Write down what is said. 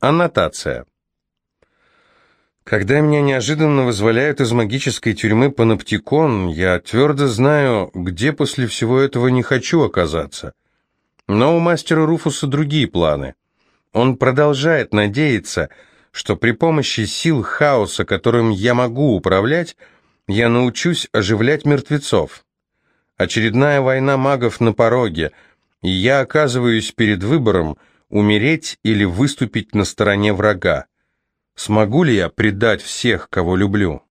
Аннотация. Когда меня неожиданно вызволяют из магической тюрьмы Паноптикон, я твердо знаю, где после всего этого не хочу оказаться. Но у мастера Руфуса другие планы. Он продолжает надеяться, что при помощи сил хаоса, которым я могу управлять, я научусь оживлять мертвецов. Очередная война магов на пороге, и я оказываюсь перед выбором умереть или выступить на стороне врага. Смогу ли я предать всех, кого люблю?